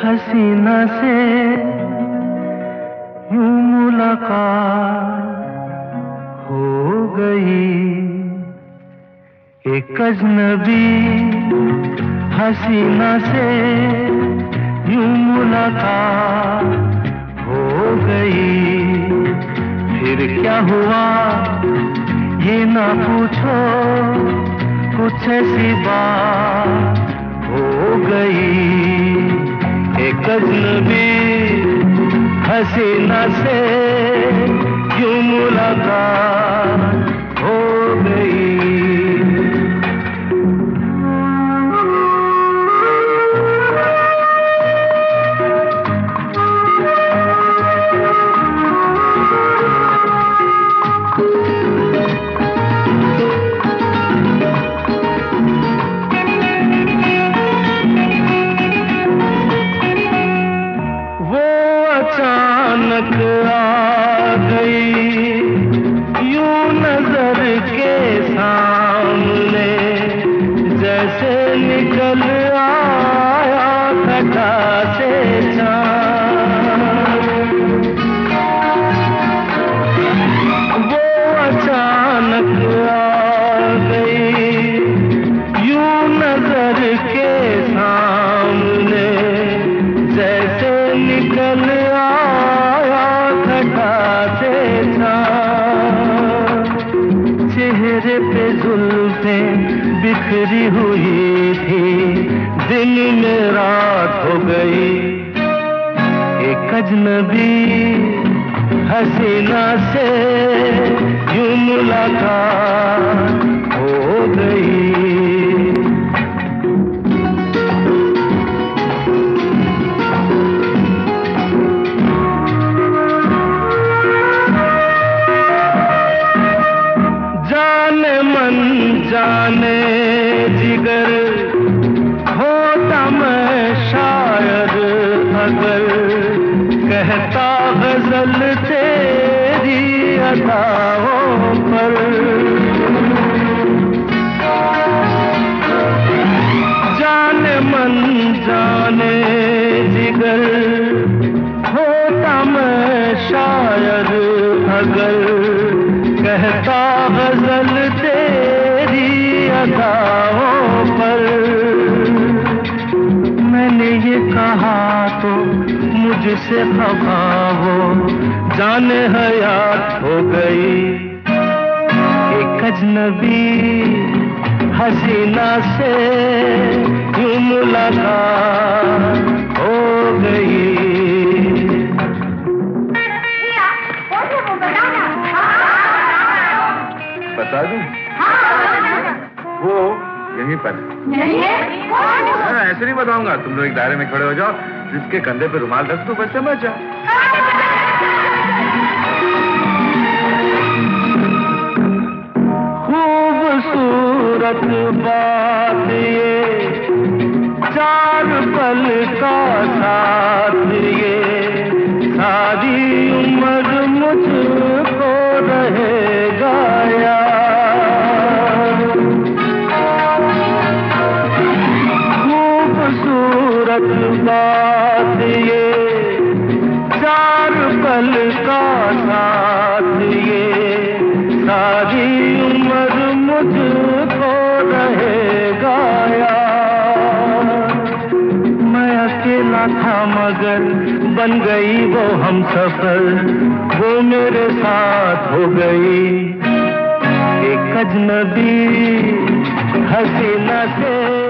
हसीना से यूँ मुलाकात हो गई। एक अजनबी हसीना से यूँ मुलाकात हो गई। फिर क्या हुआ? ये ना पूछो। कुछ ऐसी बात हो गई। एक अजनबी हसीना से क्यों मुलाकात अचानक आ गई। यूँ नज़र के सामने जुल्फे बिखरी हुई थी, दिन में रात हो गई। एक अजनबी हसीना से यूँ मुलाकात हो गई। जाने जिगर होता मैं शायर अगर कहता गज़ल तेरी अदाओं पर। जाने मन जाने जिगर होता मैं शायर अगर कहता गज़ल मुझसे खफा हो जाने हयात हो गई। एक अजनबी हसीना से यूँ मुलाकात हो गई। बता दूँ? वो यहीं पर है। हाँ, ऐसे नहीं बताऊँगा। तुम लोग एक दायरे में खड़े हो जाओ। जिसके कंधे पे रुमाल रख दो समझ जाओ खूबसूरत बात ये, चार पल का साथ ये। सारी उम्र मुझको रहेगा याद खूबसूरत बात पल का साथ ये सारी उम्र मुझको रहेगा मैं अकेला था मगर बन गई वो हम सफ़र। वो मेरे साथ हो गई। एक अजनबी हसीना से